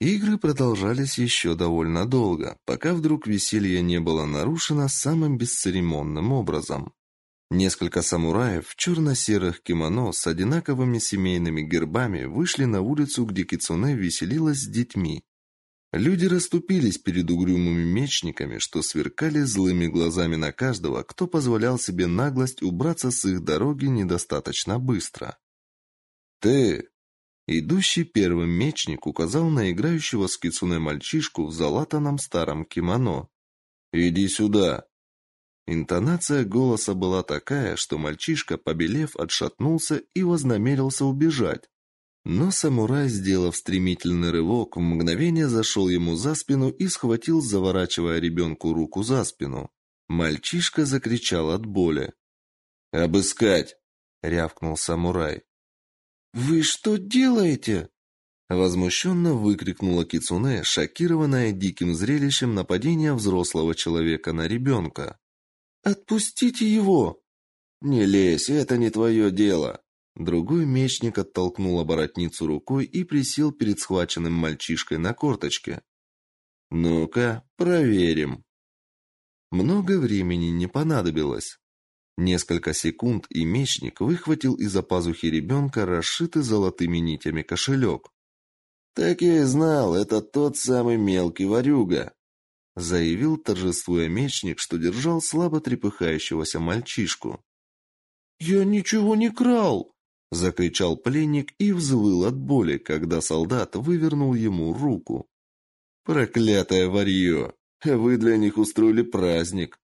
Игры продолжались еще довольно долго, пока вдруг веселье не было нарушено самым бесцеремонным образом. Несколько самураев в черно-серых кимоно с одинаковыми семейными гербами вышли на улицу, где Кицуне веселилась с детьми. Люди расступились перед угрюмыми мечниками, что сверкали злыми глазами на каждого, кто позволял себе наглость убраться с их дороги недостаточно быстро. «Ты!» Идущий первым мечник указал на играющего с кицуне мальчишку в залатанном старом кимоно. «Иди сюда!» Интонация голоса была такая, что мальчишка, побелев, отшатнулся и вознамерился убежать. Но самурай, сделав стремительный рывок, в мгновение зашел ему за спину и схватил, заворачивая ребенку руку за спину. Мальчишка закричал от боли. «Обыскать!» — рявкнул самурай. «Вы что делаете?» Возмущенно выкрикнула Кицуне, шокированная диким зрелищем нападения взрослого человека на ребенка. «Отпустите его!» «Не лезь, это не твое дело!» Другой мечник оттолкнул оборотницу рукой и присел перед схваченным мальчишкой на корточке. «Ну-ка, проверим». Много времени не понадобилось. Несколько секунд, и мечник выхватил из-за пазухи ребенка расшитый золотыми нитями кошелек. «Так я и знал, это тот самый мелкий ворюга», заявил, торжествуя мечник, что держал слабо трепыхающегося мальчишку. «Я ничего не крал!» – закричал пленник и взвыл от боли, когда солдат вывернул ему руку. «Проклятое варье! Вы для них устроили праздник!»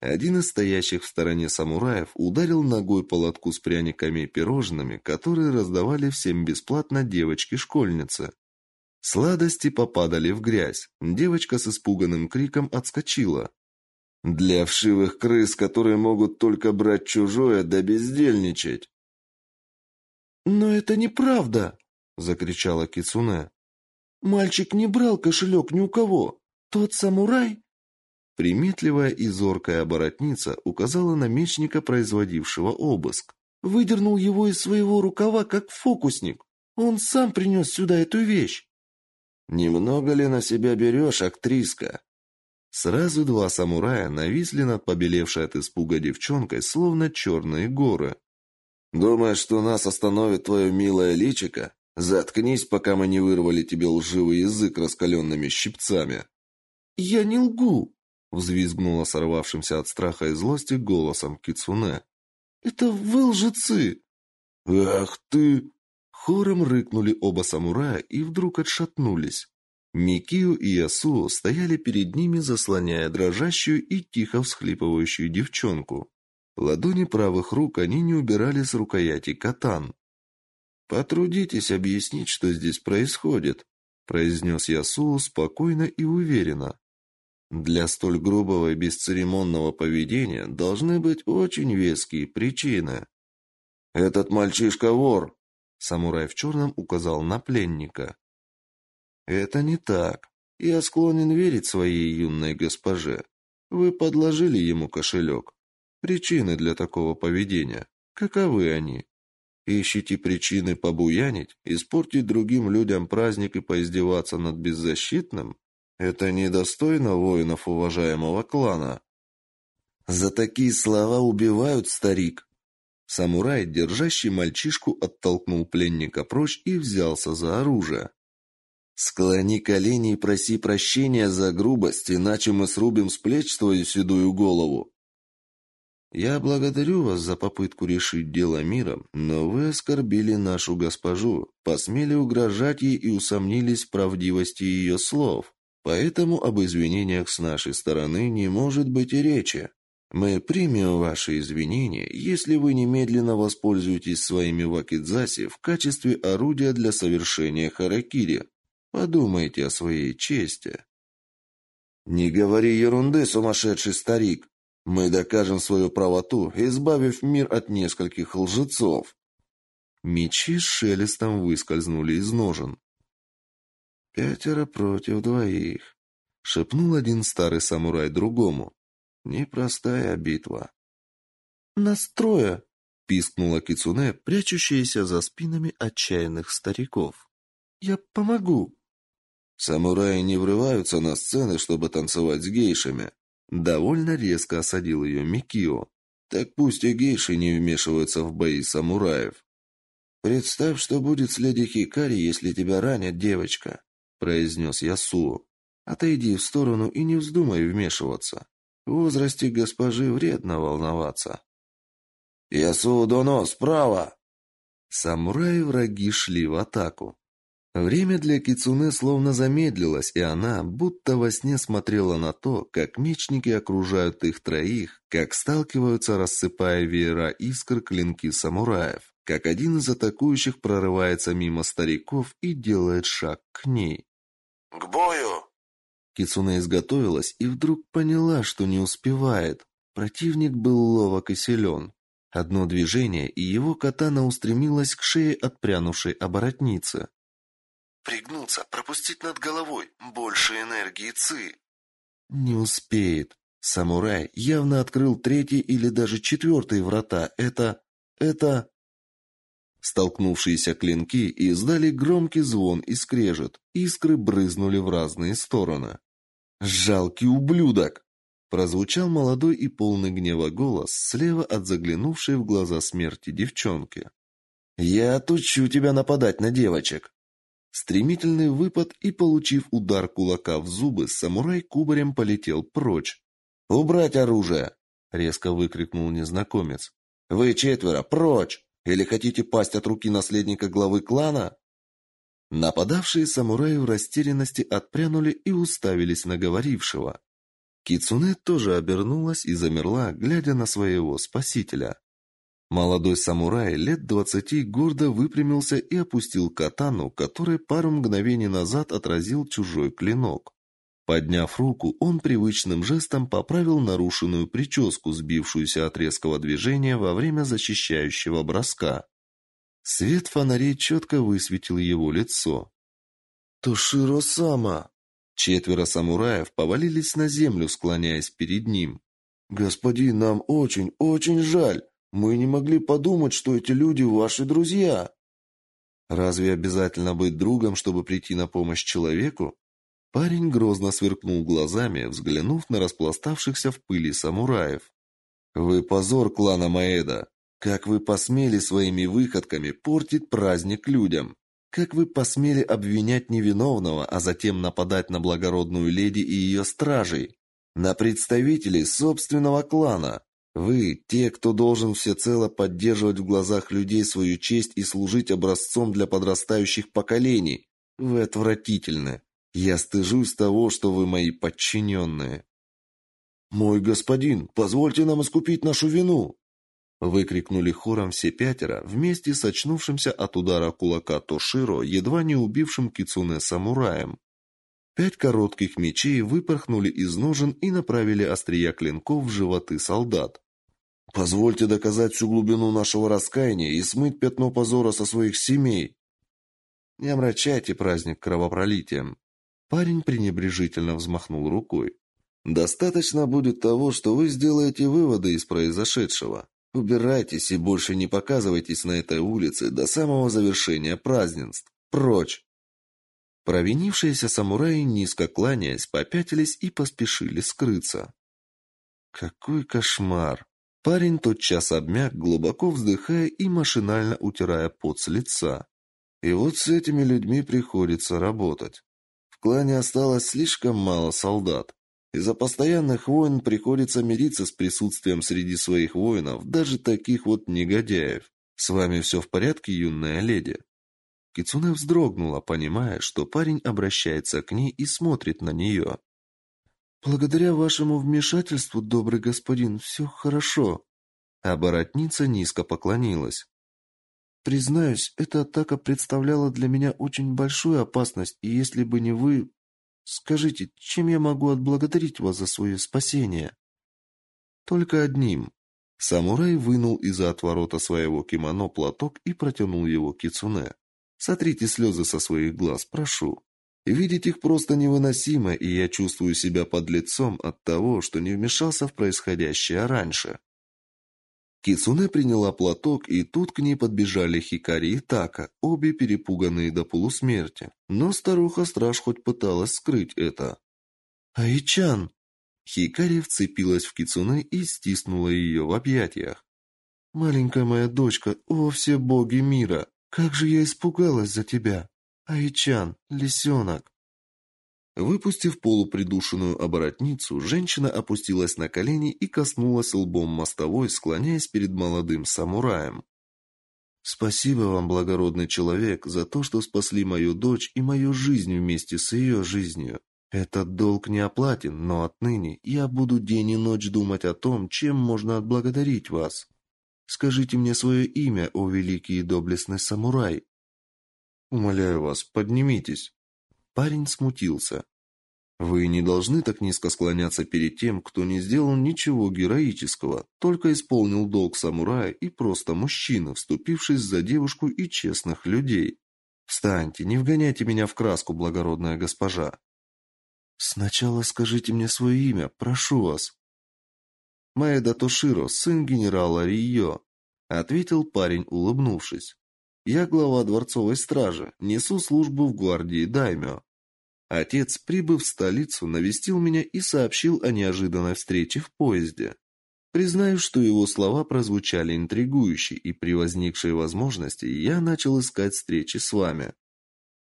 Один из стоящих в стороне самураев ударил ногой по лотку с пряниками и пирожными, которые раздавали всем бесплатно девочки-школьницы. Сладости попадали в грязь. Девочка с испуганным криком отскочила. «Для вшивых крыс, которые могут только брать чужое да бездельничать!» «Но это неправда!» – закричала Кицуне. «Мальчик не брал кошелек ни у кого. Тот самурай Приметливая и зоркая оборотница указала на мечника, производившего обыск. «Выдернул его из своего рукава, как фокусник. Он сам принес сюда эту вещь». «Немного ли на себя берешь, актриска?» Сразу два самурая нависли над побелевшей от испуга девчонкой, словно черные горы. «Думаешь, что нас остановит твое милое личико? Заткнись, пока мы не вырвали тебе лживый язык раскаленными щипцами». «Я не лгу!» Взвизгнула сорвавшимся от страха и злости голосом Кицуне. Это вы лжецы. Ах ты! Хором рыкнули оба самурая и вдруг отшатнулись. Микио и Ясуо стояли перед ними, заслоняя дрожащую и тихо всхлипывающую девчонку. Ладони правых рук они не убирали с рукояти катан. «Потрудитесь объяснить, что здесь происходит», – произнес Ясуо спокойно и уверенно. Для столь грубого и бесцеремонного поведения должны быть очень веские причины. Этот мальчишка вор, самурай в черном указал на пленника. Это не так. Я склонен верить своей юной госпоже. Вы подложили ему кошелек. Причины для такого поведения. Каковы они? Ищите причины побуянить, испортить другим людям праздник и поиздеваться над беззащитным? Это недостойно воинов уважаемого клана. За такие слова убивают, старик. Самурай, держащий мальчишку, оттолкнул пленника прочь и взялся за оружие. Склони колени и проси прощения за грубость, иначе мы срубим с плеч твою седую голову. Я благодарю вас за попытку решить дело миром, но вы оскорбили нашу госпожу, посмели угрожать ей и усомнились в правдивости ее слов. Поэтому об извинениях с нашей стороны не может быть и речи. Мы примем ваши извинения, если вы немедленно воспользуетесь своими вакидзаси в качестве орудия для совершения харакири. Подумайте о своей чести. Не говори ерунды, сумасшедший старик. Мы докажем свою правоту, избавив мир от нескольких лжецов. Мечи с шелестом выскользнули из ножен. «Пятеро против двоих», — шепнул один старый самурай другому. «Непростая битва». «Настроя!» — пискнула Кицуне, прячущаяся за спинами отчаянных стариков. «Я помогу!» Самураи не врываются на сцены, чтобы танцевать с гейшами. Довольно резко осадил ее Микио. Так пусть и гейши не вмешиваются в бои самураев. Представь, что будет с леди Хикари, если тебя ранят, девочка, произнес Ясуо. Отойди в сторону и не вздумай вмешиваться. В возрасте госпожи вредно волноваться. Ясуо Доно, справа! Самураи-враги шли в атаку. Время для Кицуне словно замедлилось, и она, будто во сне смотрела на то, как мечники окружают их троих, как сталкиваются, рассыпая веера искр клинки самураев, как один из атакующих прорывается мимо стариков и делает шаг к ней. «К бою!» Кицуне изготовилась и вдруг поняла, что не успевает. Противник был ловок и силен. Одно движение, и его катана устремилась к шее отпрянувшей оборотницы. Пригнуться, пропустить над головой. Больше энергии ци. Не успеет. Самурай явно открыл третий или даже четвертый врата. Это... это... Столкнувшиеся клинки издали громкий звон и скрежет. Искры брызнули в разные стороны. «Жалкий ублюдок!» Прозвучал молодой и полный гнева голос слева от заглянувшей в глаза смерти девчонки. «Я отучу тебя нападать на девочек!» Стремительный выпад и, получив удар кулака в зубы, самурай кубарем полетел прочь. «Убрать оружие!» — резко выкрикнул незнакомец. «Вы четверо, прочь! Или хотите пасть от руки наследника главы клана?» Нападавшие самураи в растерянности отпрянули и уставились на говорившего. Кицуне тоже обернулась и замерла, глядя на своего спасителя. Молодой самурай лет двадцати гордо выпрямился и опустил катану, который пару мгновений назад отразил чужой клинок. Подняв руку, он привычным жестом поправил нарушенную прическу, сбившуюся от резкого движения во время защищающего броска. Свет фонарей четко высветил его лицо. «Тоширо-сама!» Четверо самураев повалились на землю, склоняясь перед ним. «Господин, нам очень, очень жаль!» Мы не могли подумать, что эти люди ваши друзья. Разве обязательно быть другом, чтобы прийти на помощь человеку? Парень грозно сверкнул глазами, взглянув на распластавшихся в пыли самураев. Вы позор клана Маэда. Как вы посмели своими выходками портить праздник людям? Как вы посмели обвинять невиновного, а затем нападать на благородную леди и ее стражей, на представителей собственного клана? Вы, те, кто должен всецело поддерживать в глазах людей свою честь и служить образцом для подрастающих поколений. Вы отвратительны. Я стыжусь того, что вы мои подчиненные». «Мой господин, позвольте нам искупить нашу вину!» Выкрикнули хором все пятеро, вместе с очнувшимся от удара кулака Тоширо, едва не убившим Кицуне самураем. Пять коротких мечей выпорхнули из ножен и направили острия клинков в животы солдат. Позвольте доказать всю глубину нашего раскаяния и смыть пятно позора со своих семей. Не омрачайте праздник кровопролитием. Парень пренебрежительно взмахнул рукой. Достаточно будет того, что вы сделаете выводы из произошедшего. Убирайтесь и больше не показывайтесь на этой улице до самого завершения празднеств. Прочь. Провинившиеся самураи, низко кланяясь, попятились и поспешили скрыться. Какой кошмар! Парень тотчас обмяк, глубоко вздыхая и машинально утирая пот с лица. И вот с этими людьми приходится работать. В клане осталось слишком мало солдат. Из-за постоянных войн приходится мириться с присутствием среди своих воинов, даже таких вот негодяев. С вами все в порядке, юная леди? Кицуне вздрогнула, понимая, что парень обращается к ней и смотрит на нее. Благодаря вашему вмешательству, добрый господин, все хорошо. Оборотница низко поклонилась. Признаюсь, эта атака представляла для меня очень большую опасность, и если бы не вы, скажите, чем я могу отблагодарить вас за свое спасение? Только одним. Самурай вынул из-за отворота своего кимоно платок и протянул его кицуне. Сотрите слезы со своих глаз, прошу. Видеть их просто невыносимо, и я чувствую себя под лицом от того, что не вмешался в происходящее раньше. Кицуне приняла платок, и тут к ней подбежали Хикари и Така, обе перепуганные до полусмерти. Но старуха-страж хоть пыталась скрыть это. «Айчан!» Хикари вцепилась в Кицуне и стиснула ее в объятиях. «Маленькая моя дочка, о все боги мира! Как же я испугалась за тебя! Айчан, лисенок!» Выпустив полупридушенную оборотницу, женщина опустилась на колени и коснулась лбом мостовой, склоняясь перед молодым самураем. «Спасибо вам, благородный человек, за то, что спасли мою дочь и мою жизнь вместе с ее жизнью. Этот долг не оплатен, но отныне я буду день и ночь думать о том, чем можно отблагодарить вас. Скажите мне свое имя, о великий и доблестный самурай». «Умоляю вас, поднимитесь». Парень смутился. Вы не должны так низко склоняться перед тем, кто не сделал ничего героического, только исполнил долг самурая и просто мужчина, вступившись за девушку и честных людей. Встаньте, не вгоняйте меня в краску, благородная госпожа. Сначала скажите мне свое имя, прошу вас. Маэда Тоширо, сын генерала Рио, ответил парень, улыбнувшись. Я глава дворцовой стражи, несу службу в гвардии Даймё. Отец, прибыв в столицу, навестил меня и сообщил о неожиданной встрече в поезде. Признаю, что его слова прозвучали интригующе, и при возникшей возможности я начал искать встречи с вами.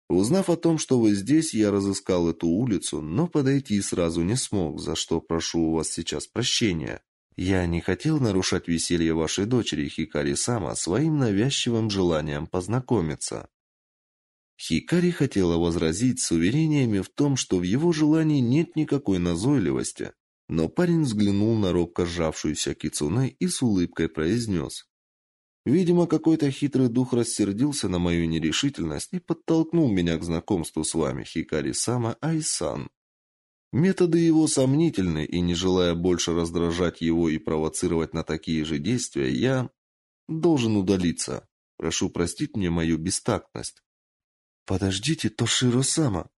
Узнав о том, что вы здесь, я разыскал эту улицу, но подойти сразу не смог, за что прошу у вас сейчас прощения. Я не хотел нарушать веселье вашей дочери Хикари-сама своим навязчивым желанием познакомиться. Хикари хотела возразить с уверениями в том, что в его желании нет никакой назойливости, но парень взглянул на робко сжавшуюся кицуне и с улыбкой произнес. Видимо, какой-то хитрый дух рассердился на мою нерешительность и подтолкнул меня к знакомству с вами, Хикари-сама Айсан. Методы его сомнительны, и не желая больше раздражать его и провоцировать на такие же действия, я должен удалиться. Прошу простить мне мою бестактность. Подождите, Тоширо-сама.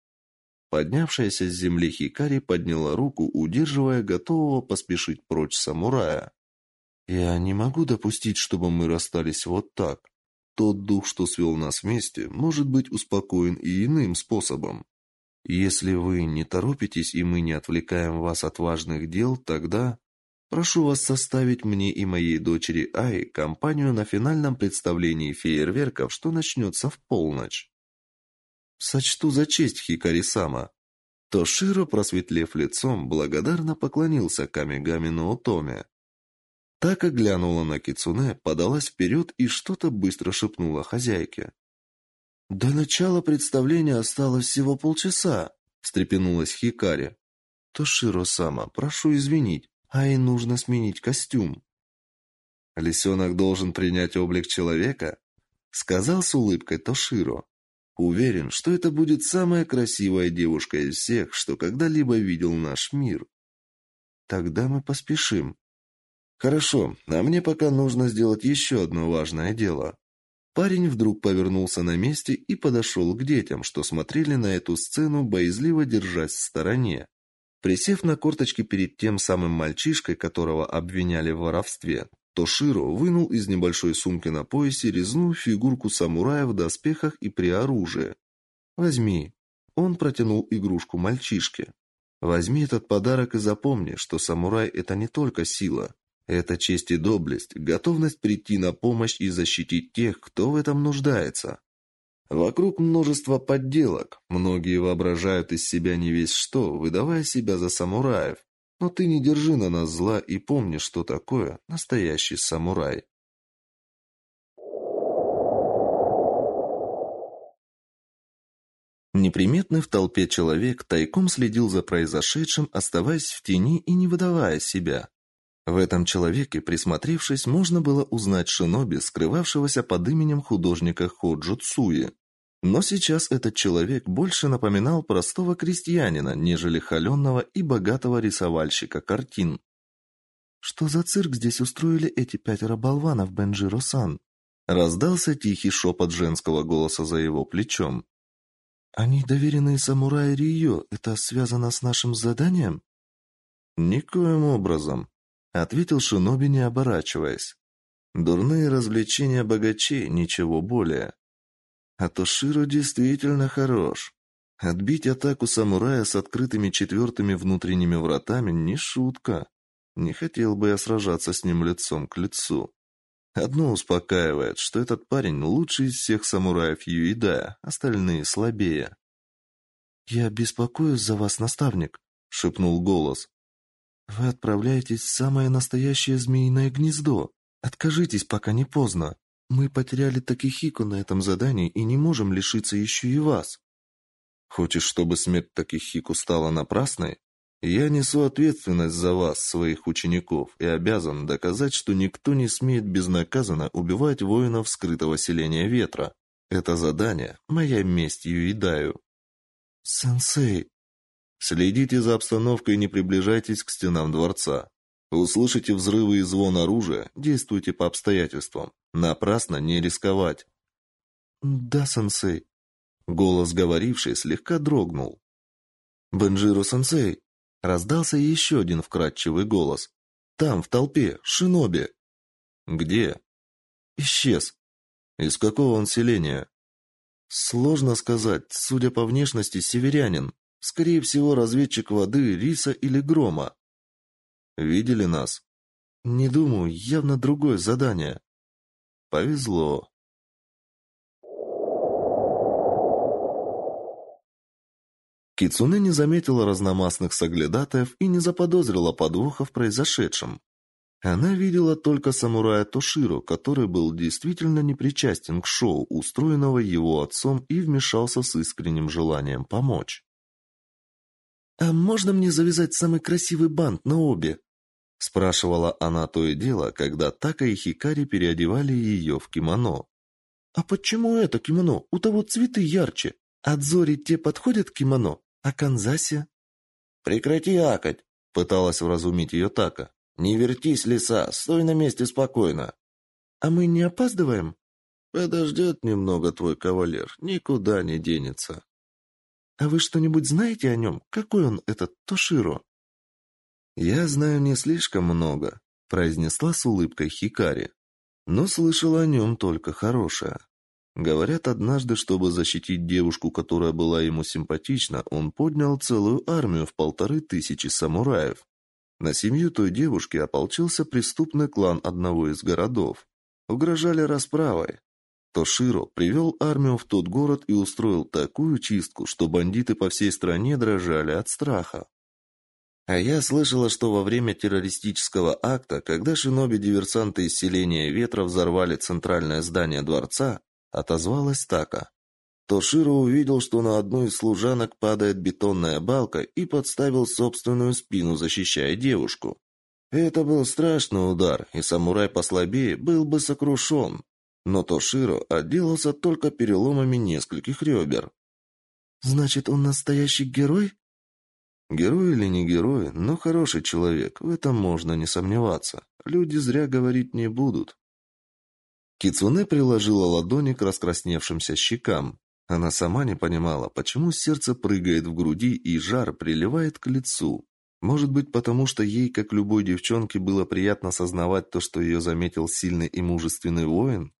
Поднявшаяся с земли Хикари подняла руку, удерживая готового поспешить прочь самурая. Я не могу допустить, чтобы мы расстались вот так. Тот дух, что свел нас вместе, может быть успокоен и иным способом. Если вы не торопитесь и мы не отвлекаем вас от важных дел, тогда прошу вас составить мне и моей дочери Ай компанию на финальном представлении фейерверков, что начнется в полночь. Сочту за честь Хикари-сама. Тоширо, просветлев лицом, благодарно поклонился Камигами Наотоме. Така глянула на Кицуне, подалась вперед и что-то быстро шепнула хозяйке. До начала представления осталось всего полчаса, встрепенулась Хикари. Тоширо-сама, прошу извинить, а и нужно сменить костюм. Лисенок должен принять облик человека, сказал с улыбкой Тоширо. Уверен, что это будет самая красивая девушка из всех, что когда-либо видел наш мир. Тогда мы поспешим. Хорошо, а мне пока нужно сделать еще одно важное дело. Парень вдруг повернулся на месте и подошел к детям, что смотрели на эту сцену, боязливо держась в стороне. Присев на корточки перед тем самым мальчишкой, которого обвиняли в воровстве, Тоширо вынул из небольшой сумки на поясе резную фигурку самурая в доспехах и при оружии. «Возьми». Он протянул игрушку мальчишке. «Возьми этот подарок и запомни, что самурай – это не только сила. Это честь и доблесть, готовность прийти на помощь и защитить тех, кто в этом нуждается. Вокруг множество подделок. Многие воображают из себя не весь что, выдавая себя за самураев. Но ты не держи на нас зла и помни, что такое настоящий самурай. Неприметный в толпе человек тайком следил за произошедшим, оставаясь в тени и не выдавая себя. В этом человеке, присмотревшись, можно было узнать шиноби, скрывавшегося под именем художника Ходжо Цуи. Но сейчас этот человек больше напоминал простого крестьянина, нежели холеного и богатого рисовальщика картин. «Что за цирк здесь устроили эти пятеро болванов, Бенджиро-сан?» Раздался тихий шепот женского голоса за его плечом. «Они доверенные самураи Рио. Это связано с нашим заданием?» «Никоим образом», — ответил Шиноби, не оборачиваясь. Дурные развлечения богачей, ничего более. А то Широ действительно хорош. Отбить атаку самурая с открытыми четвертыми внутренними вратами не шутка. Не хотел бы я сражаться с ним лицом к лицу. Одно успокаивает, что этот парень лучший из всех самураев Юида, остальные слабее. «Я беспокоюсь за вас, наставник», — шепнул голос. «Вы отправляетесь в самое настоящее змеиное гнездо. Откажитесь, пока не поздно. Мы потеряли Такихико на этом задании и не можем лишиться еще и вас». «Хочешь, чтобы смерть Такихико стала напрасной? Я несу ответственность за вас, своих учеников, и обязан доказать, что никто не смеет безнаказанно убивать воинов скрытого селения ветра. Это задание – моя месть Юидаю. Сенсей, следите за обстановкой и не приближайтесь к стенам дворца. Услышите взрывы и звон оружия, действуйте по обстоятельствам. Напрасно не рисковать. Да, сенсей. Голос говоривший слегка дрогнул. Бенджиро-сенсей, Раздался еще один вкрадчивый голос. Там, в толпе, шиноби. Где? Исчез. Из какого он селения? Сложно сказать, судя по внешности, северянин. Скорее всего, разведчик воды, риса или грома. Видели нас? Не думаю, явно другое задание. Повезло. Кицуне не заметила разномастных соглядатаев и не заподозрила подвоха в произошедшем. Она видела только самурая Тоширо, который был действительно непричастен к шоу, устроенного его отцом, и вмешался с искренним желанием помочь. «А можно мне завязать самый красивый бант на обе?» Спрашивала она то и дело, когда Така и Хикари переодевали ее в кимоно. «А почему это кимоно? У того цветы ярче. Адзори те подходят кимоно? А Канзасе? Прекрати акать, пыталась вразумить ее Така. Не вертись, лиса, стой на месте спокойно. А мы не опаздываем? Подождет немного твой кавалер, никуда не денется. А вы что-нибудь знаете о нем? Какой он этот Тоширо? Я знаю не слишком много, произнесла с улыбкой Хикари. Но слышала о нем только хорошее. Говорят, однажды, чтобы защитить девушку, которая была ему симпатична, он поднял целую армию в полторы тысячи самураев. На семью той девушки ополчился преступный клан одного из городов. Угрожали расправой. Тоширо привел армию в тот город и устроил такую чистку, что бандиты по всей стране дрожали от страха. А я слышала, что во время террористического акта, когда шиноби-диверсанты из селения Ветра взорвали центральное здание дворца, отозвалась Така. Тоширо увидел, что на одну из служанок падает бетонная балка и подставил собственную спину, защищая девушку. Это был страшный удар, и самурай послабее был бы сокрушен. Но Тоширо отделался только переломами нескольких ребер. «Значит, он настоящий герой?» Герой или не герой, но хороший человек, в этом можно не сомневаться. Люди зря говорить не будут. Кицуне приложила ладони к раскрасневшимся щекам. Она сама не понимала, почему сердце прыгает в груди и жар приливает к лицу. Может быть, потому что ей, как любой девчонке, было приятно сознавать то, что ее заметил сильный и мужественный воин?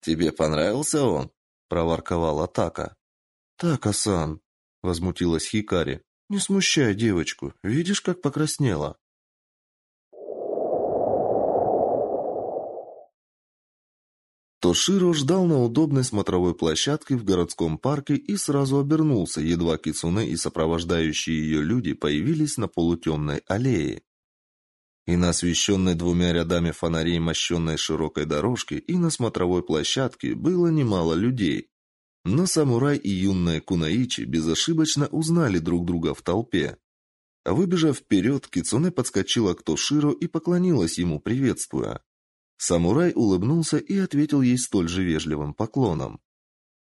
«Тебе понравился он?» – проворковала Така. «Така-сан», – возмутилась Хикари. «Не смущай девочку, видишь, как покраснела?» Тоширо ждал на удобной смотровой площадке в городском парке и сразу обернулся, едва Кицуне и сопровождающие ее люди появились на полутемной аллее. И на освещенной двумя рядами фонарей мощенной широкой дорожке, и на смотровой площадке было немало людей. Но самурай и юная Кунаичи безошибочно узнали друг друга в толпе. Выбежав вперед, Кицуне подскочила к Тоширо и поклонилась ему, приветствуя. Самурай улыбнулся и ответил ей столь же вежливым поклоном.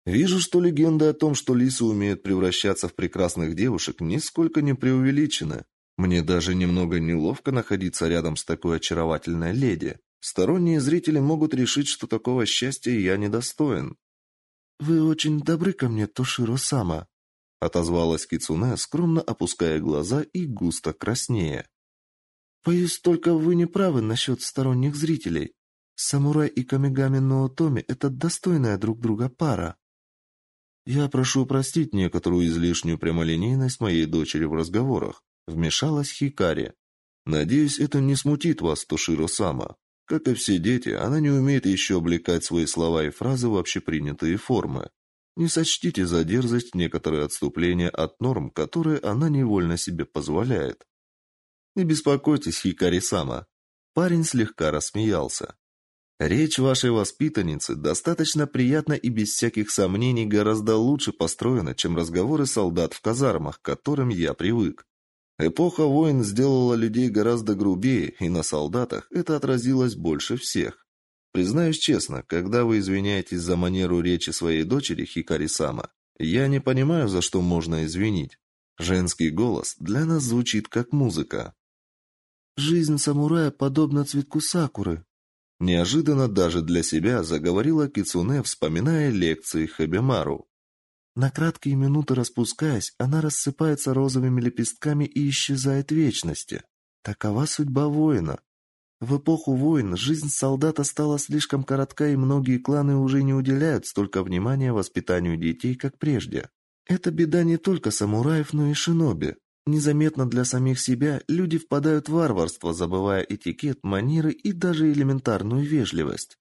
Вижу, что легенда о том, что лисы умеют превращаться в прекрасных девушек, нисколько не преувеличена. Мне даже немного неловко находиться рядом с такой очаровательной леди. Сторонние зрители могут решить, что такого счастья я недостоин. Вы очень добры ко мне, Тоширо-сама, отозвалась Кицуне, скромно опуская глаза и густо краснея. Боюсь, только вы не правы насчет сторонних зрителей. Самурай и Камигами Ноотоми – это достойная друг друга пара. Я прошу простить некоторую излишнюю прямолинейность моей дочери в разговорах. Вмешалась Хикари. Надеюсь, это не смутит вас, Тоширо-сама. Как и все дети, она не умеет еще облекать свои слова и фразы в общепринятые формы. Не сочтите за дерзость некоторые отступления от норм, которые она невольно себе позволяет. Не беспокойтесь, Хикари-сама. Парень слегка рассмеялся. Речь вашей воспитанницы достаточно приятна и без всяких сомнений гораздо лучше построена, чем разговоры солдат в казармах, к которым я привык. Эпоха войн сделала людей гораздо грубее, и на солдатах это отразилось больше всех. Признаюсь честно, когда вы извиняетесь за манеру речи своей дочери Хикари-сама, я не понимаю, за что можно извинить. Женский голос для нас звучит как музыка. Жизнь самурая подобна цветку сакуры. Неожиданно даже для себя заговорила Кицуне, вспоминая лекции Хабимару. На краткие минуты распускаясь, она рассыпается розовыми лепестками и исчезает в вечности. Такова судьба воина. В эпоху войн жизнь солдата стала слишком коротка, и многие кланы уже не уделяют столько внимания воспитанию детей, как прежде. Это беда не только самураев, но и шиноби. Незаметно для самих себя люди впадают в варварство, забывая этикет, манеры и даже элементарную вежливость.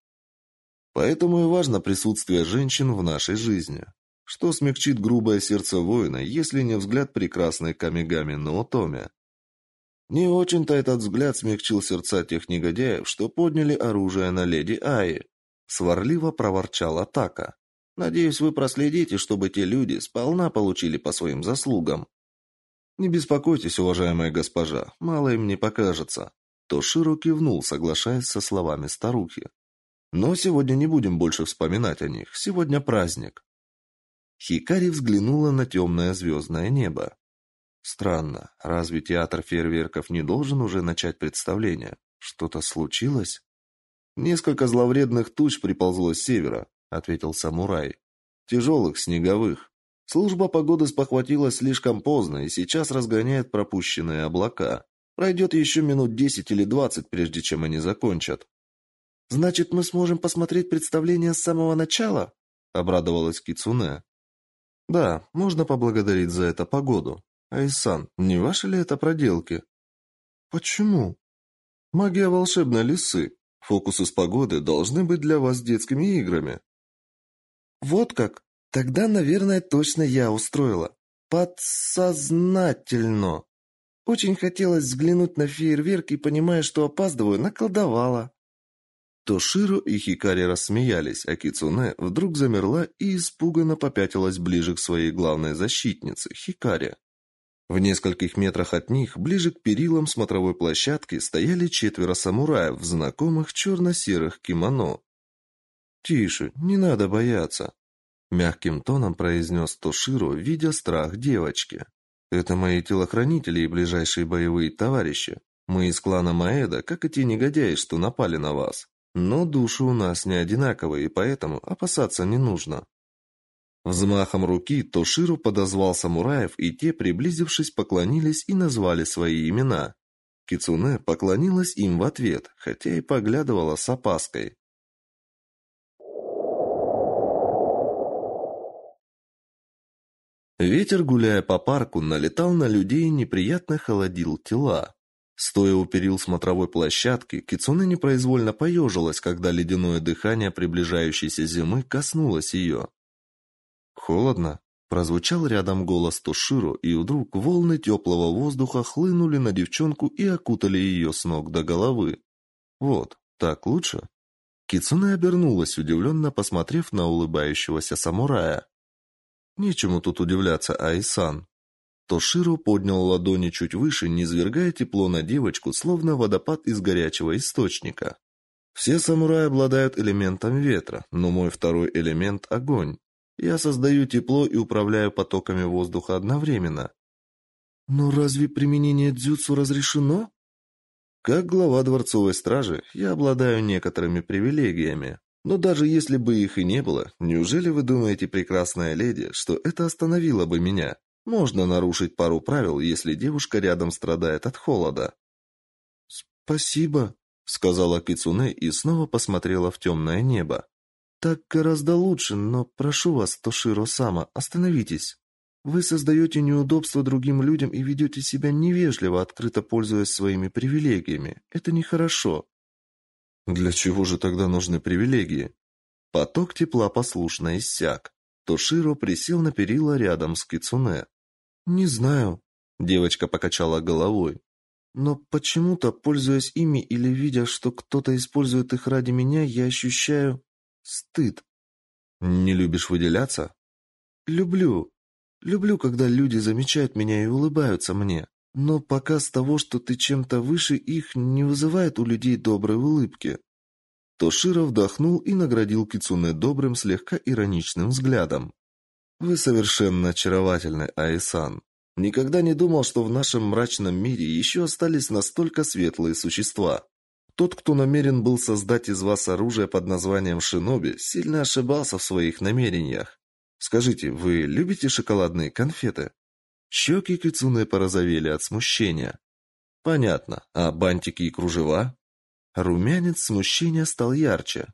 Поэтому и важно присутствие женщин в нашей жизни. Что смягчит грубое сердце воина, если не взгляд прекрасной Камигами Наотоми? Не очень-то этот взгляд смягчил сердца тех негодяев, что подняли оружие на леди Аи. Сварливо проворчала Така. Надеюсь, вы проследите, чтобы те люди сполна получили по своим заслугам. Не беспокойтесь, уважаемая госпожа, мало им не покажется. Тоширо кивнул, соглашаясь со словами старухи. Но сегодня не будем больше вспоминать о них. Сегодня праздник. Хикари взглянула на темное звездное небо. Странно, разве театр фейерверков не должен уже начать представление? Что-то случилось? Несколько зловредных туч приползло с севера, ответил самурай. Тяжелых, снеговых. Служба погоды спохватилась слишком поздно и сейчас разгоняет пропущенные облака. Пройдет еще минут десять или двадцать, прежде чем они закончат. Значит, мы сможем посмотреть представление с самого начала? обрадовалась Кицуне. Да, можно поблагодарить за это погоду. Айсан, не ваши ли это проделки? Почему? Магия волшебной лисы. Фокусы с погоды должны быть для вас детскими играми. Вот как? Тогда, наверное, точно я устроила. Подсознательно. Очень хотелось взглянуть на фейерверк и, понимая, что опаздываю, наколдовала. Тоширо и Хикари рассмеялись, а Кицуне вдруг замерла и испуганно попятилась ближе к своей главной защитнице Хикари. В нескольких метрах от них, ближе к перилам смотровой площадки, стояли четверо самураев в знакомых черно-серых кимоно. «Тише, не надо бояться», — мягким тоном произнес Тоширо, видя страх девочки. «Это мои телохранители и ближайшие боевые товарищи. Мы из клана Маэда, как и те негодяи, что напали на вас. Но души у нас не одинаковые, и поэтому опасаться не нужно. Взмахом руки Тоширу подозвал самураев, и те, приблизившись, поклонились и назвали свои имена. Кицуне поклонилась им в ответ, хотя и поглядывала с опаской. Ветер, гуляя по парку, налетал на людей и неприятно холодил тела. Стоя у перил смотровой площадки, Кицуне непроизвольно поежилась, когда ледяное дыхание приближающейся зимы коснулось ее. «Холодно?» – прозвучал рядом голос Тоширо, и вдруг волны теплого воздуха хлынули на девчонку и окутали ее с ног до головы. «Вот, так лучше?» Кицуне обернулась, удивленно посмотрев на улыбающегося самурая. «Нечему тут удивляться, Айсан. Тоширо поднял ладони чуть выше, низвергая тепло на девочку, словно водопад из горячего источника. Все самураи обладают элементом ветра, но мой второй элемент огонь. Я создаю тепло и управляю потоками воздуха одновременно. Но разве применение дзюцу разрешено? Как глава дворцовой стражи, я обладаю некоторыми привилегиями. Но даже если бы их и не было, неужели вы думаете, прекрасная леди, что это остановило бы меня? Можно нарушить пару правил, если девушка рядом страдает от холода. Спасибо, сказала Кицуне и снова посмотрела в темное небо. Так гораздо лучше, но прошу вас, Тоширо-сама, остановитесь. Вы создаете неудобства другим людям и ведете себя невежливо, открыто пользуясь своими привилегиями. Это нехорошо. Для чего же тогда нужны привилегии? Поток тепла послушно иссяк. Тоширо присел на перила рядом с Кицуне. Не знаю, девочка покачала головой. Но почему-то, пользуясь ими или видя, что кто-то использует их ради меня, я ощущаю стыд. Не любишь выделяться? Люблю. Люблю, когда люди замечают меня и улыбаются мне. Но показ того, что ты чем-то выше их, не вызывает у людей доброй улыбки. Тоширо вдохнул и наградил Кицуне добрым, слегка ироничным взглядом. Вы совершенно очаровательны, Айсан. Никогда не думал, что в нашем мрачном мире еще остались настолько светлые существа. Тот, кто намерен был создать из вас оружие под названием шиноби, сильно ошибался в своих намерениях. Скажите, вы любите шоколадные конфеты? Щеки Кицуне порозовели от смущения. Понятно. А бантики и кружева? Румянец смущения стал ярче.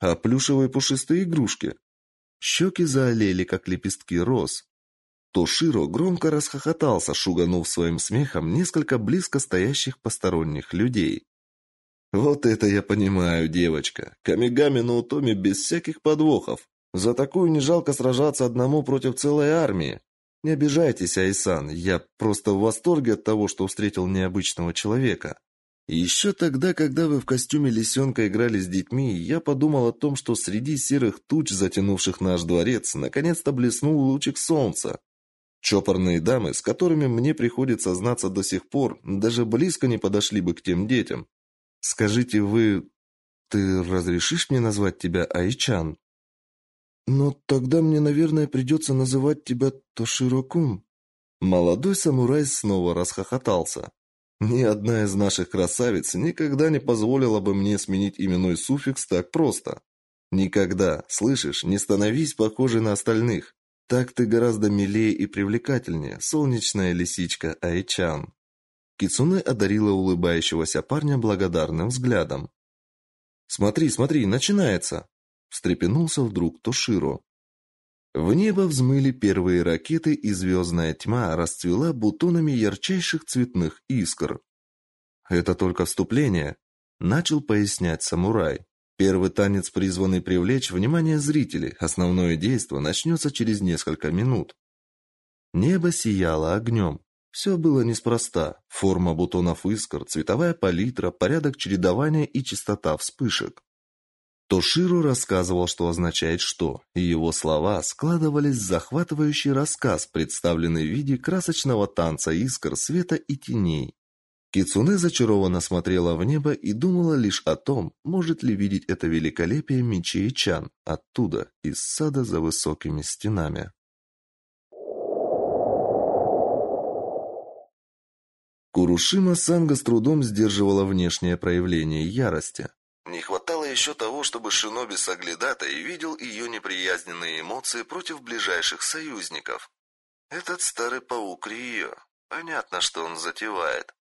А плюшевые пушистые игрушки? Щеки заолели, как лепестки роз. Тоширо громко расхохотался, шуганув своим смехом несколько близко стоящих посторонних людей. «Вот это я понимаю, девочка. Камигами на Утоме без всяких подвохов. За такую не жалко сражаться одному против целой армии. Не обижайтесь, Айсан, я просто в восторге от того, что встретил необычного человека. Еще тогда, когда вы в костюме лисенка играли с детьми, я подумал о том, что среди серых туч, затянувших наш дворец, наконец-то блеснул лучик солнца. Чопорные дамы, с которыми мне приходится знаться до сих пор, даже близко не подошли бы к тем детям. Скажите, вы... Ты разрешишь мне назвать тебя Айчан? Но тогда мне, наверное, придется называть тебя Тоширокун. Молодой самурай снова расхохотался. Ни одна из наших красавиц никогда не позволила бы мне сменить именной суффикс так просто. Никогда, слышишь, не становись похожей на остальных. Так ты гораздо милее и привлекательнее, солнечная лисичка Айчан. Кицуне одарила улыбающегося парня благодарным взглядом. Смотри, смотри, начинается, встрепенулся вдруг Тоширо. В небо взмыли первые ракеты, и звездная тьма расцвела бутонами ярчайших цветных искр. Это только вступление, начал пояснять самурай. Первый танец, призванный привлечь внимание зрителей. Основное действо начнется через несколько минут. Небо сияло огнем. Все было неспроста. Форма бутонов искр, цветовая палитра, порядок чередования и частота вспышек. Тоширо рассказывал, что означает что, и его слова складывались в захватывающий рассказ, представленный в виде красочного танца искр, света и теней. Кицуне зачарованно смотрела в небо и думала лишь о том, может ли видеть это великолепие мечей Чан оттуда, из сада за высокими стенами. Курушима Санга с трудом сдерживала внешнее проявление ярости. Не хватало еще того, чтобы шиноби Саглядата и видел ее неприязненные эмоции против ближайших союзников. Этот старый паук Рио. Понятно, что он затевает.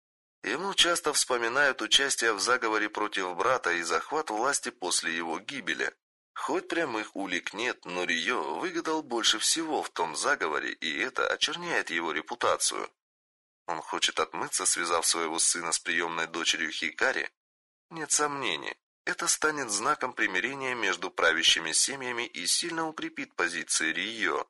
Ему часто вспоминают участие в заговоре против брата и захват власти после его гибели. Хоть прямых улик нет, но Рио выгадал больше всего в том заговоре, и это очерняет его репутацию. Он хочет отмыться, связав своего сына с приемной дочерью Хикари? Нет сомнений. Это станет знаком примирения между правящими семьями и сильно укрепит позиции Рио.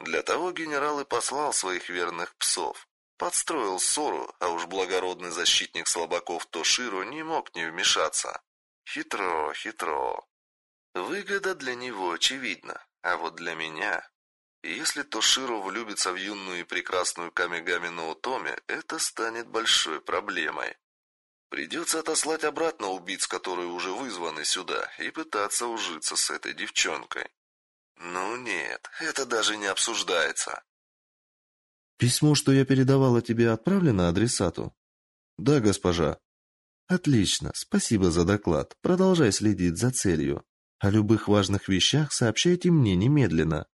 Для того генерал и послал своих верных псов. Подстроил ссору, а уж благородный защитник слабаков Тоширо не мог не вмешаться. Хитро, хитро. Выгода для него очевидна, а вот для меня... Если Тоширо влюбится в юную и прекрасную Камигами Ноутоми, это станет большой проблемой. Придется отослать обратно убийц, которые уже вызваны сюда, и пытаться ужиться с этой девчонкой. Ну нет, это даже не обсуждается. Письмо, что я передавала тебе, отправлено адресату? Да, госпожа. Отлично, спасибо за доклад. Продолжай следить за целью. О любых важных вещах сообщайте мне немедленно.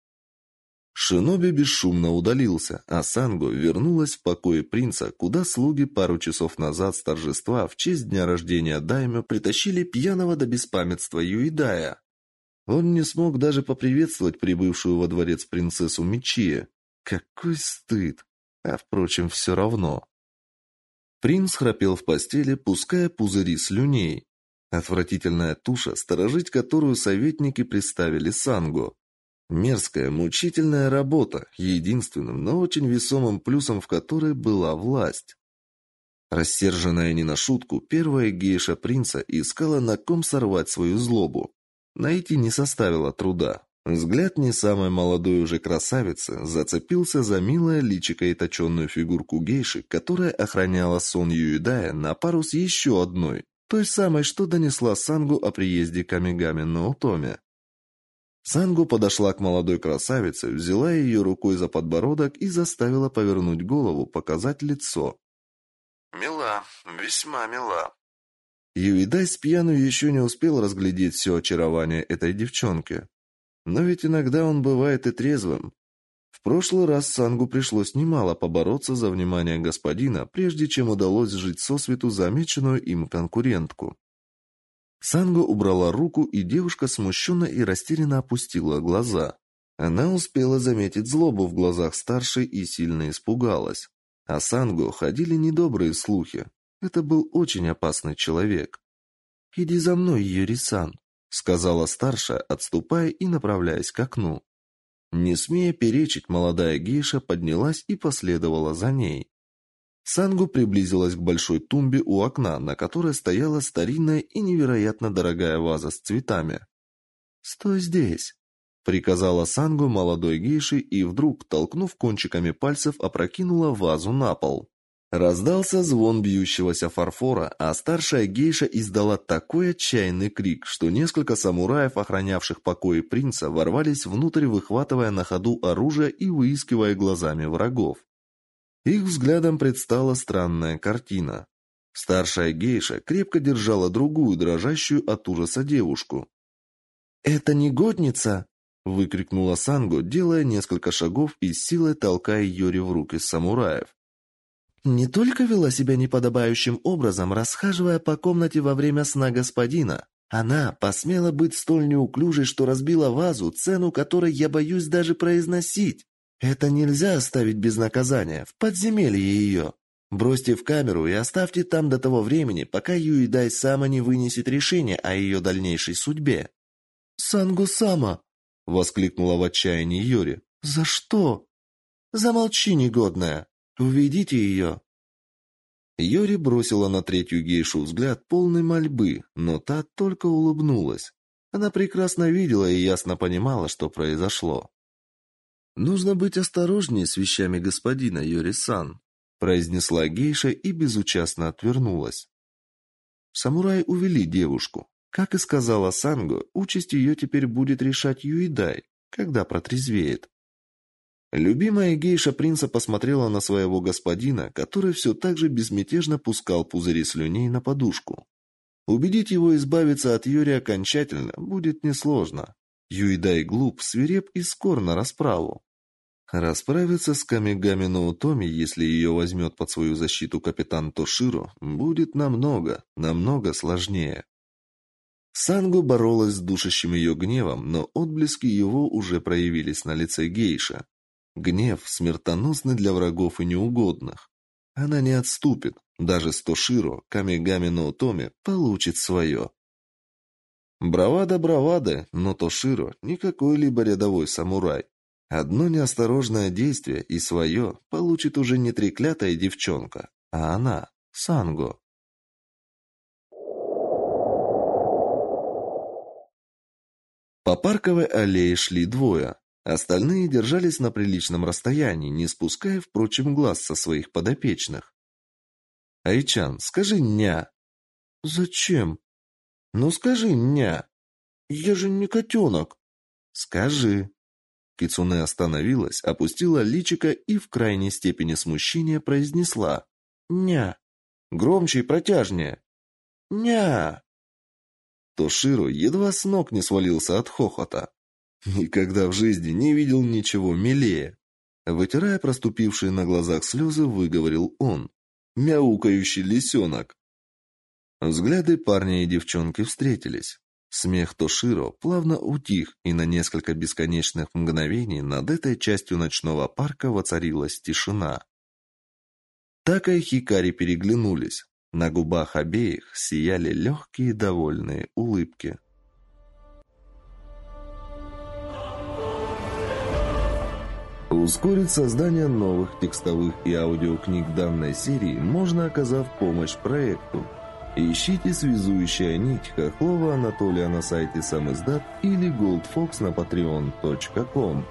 Шиноби бесшумно удалился, а Санго вернулась в покое принца, куда слуги пару часов назад с торжества в честь дня рождения Даймё притащили пьяного до беспамятства Юидая. Он не смог даже поприветствовать прибывшую во дворец принцессу Мичия. Какой стыд! А впрочем, все равно. Принц храпел в постели, пуская пузыри слюней. Отвратительная туша, сторожить которую советники представили Санго. Мерзкая, мучительная работа, единственным, но очень весомым плюсом в которой была власть. Рассерженная не на шутку, первая гейша принца искала на ком сорвать свою злобу. Найти не составило труда. Взгляд не самой молодой уже красавицы зацепился за милое личико и точенную фигурку гейши, которая охраняла сон Юидая на пару с еще одной, той самой, что донесла Сангу о приезде Камигами на Утоме. Сангу подошла к молодой красавице, взяла ее рукой за подбородок и заставила повернуть голову, показать лицо. «Мила, весьма мила». Юидай с пьяну еще не успел разглядеть все очарование этой девчонки. Но ведь иногда он бывает и трезвым. В прошлый раз Сангу пришлось немало побороться за внимание господина, прежде чем удалось жить сосвету замеченную им конкурентку. Санго убрала руку, и девушка смущенно и растерянно опустила глаза. Она успела заметить злобу в глазах старшей и сильно испугалась. О Санго ходили недобрые слухи. Это был очень опасный человек. «Иди за мной, Юрисан», — сказала старшая, отступая и направляясь к окну. Не смея перечить, молодая гейша поднялась и последовала за ней. Сангу приблизилась к большой тумбе у окна, на которой стояла старинная и невероятно дорогая ваза с цветами. "Стой здесь", приказала Сангу молодой гейше и вдруг, толкнув кончиками пальцев, опрокинула вазу на пол. Раздался звон бьющегося фарфора, а старшая гейша издала такой отчаянный крик, что несколько самураев, охранявших покои принца, ворвались внутрь, выхватывая на ходу оружие и выискивая глазами врагов. Их взглядом предстала странная картина. Старшая гейша крепко держала другую, дрожащую от ужаса девушку. «Это негодница!» – выкрикнула Санго, делая несколько шагов и силой толкая Йори в руки самураев. «Не только вела себя неподобающим образом, расхаживая по комнате во время сна господина. Она посмела быть столь неуклюжей, что разбила вазу, цену которой я боюсь даже произносить. Это нельзя оставить без наказания. В подземелье ее. Бросьте в камеру и оставьте там до того времени, пока Юидай сама не вынесет решение о ее дальнейшей судьбе. Сангу-сама, воскликнула в отчаянии Юри. За что? Замолчи, негодная. Уведите ее. Юри бросила на третью гейшу взгляд полной мольбы, но та только улыбнулась. Она прекрасно видела и ясно понимала, что произошло. Нужно быть осторожнее с вещами господина Йори-сан, произнесла гейша и безучастно отвернулась. Самураи увели девушку. Как и сказала Санго, участь ее теперь будет решать Юидай, когда протрезвеет. Любимая гейша принца посмотрела на своего господина, который все так же безмятежно пускал пузыри слюней на подушку. Убедить его избавиться от Юри окончательно будет несложно. Юидай глуп, свиреп и скор на расправу. Расправиться с Камигами Ноутоми, если ее возьмет под свою защиту капитан Тоширо, будет намного, намного сложнее. Сангу боролась с душащим ее гневом, но отблески его уже проявились на лице гейша. Гнев смертоносный для врагов и неугодных. Она не отступит, даже с Тоширо Камигами Ноутоми получит свое. Бравада бравады, но Тоширо не какой-либо рядовой самурай. Одно неосторожное действие и свое получит уже не треклятая девчонка, а она, Санго. По парковой аллее шли двое. Остальные держались на приличном расстоянии, не спуская, впрочем, глаз со своих подопечных. «Айчан, скажи «ня». «Зачем?» «Ну скажи «ня». «Я же не котенок». «Скажи». Кицуне остановилась, опустила личико и в крайней степени смущения произнесла «Ня». Громче и протяжнее. «Ня». Тоширо едва с ног не свалился от хохота. Никогда в жизни не видел ничего милее. Вытирая проступившие на глазах слезы, выговорил он. Мяукающий лисенок. Взгляды парня и девчонки встретились. Смех Тоширо плавно утих, и на несколько бесконечных мгновений над этой частью ночного парка воцарилась тишина. Така и Хикари переглянулись. На губах обеих сияли легкие довольные улыбки. Ускорить создание новых текстовых и аудиокниг данной серии можно, оказав помощь проекту. Ищите связующая нить Хохлова Анатолия на сайте Самиздат или Goldfox на patreon.com.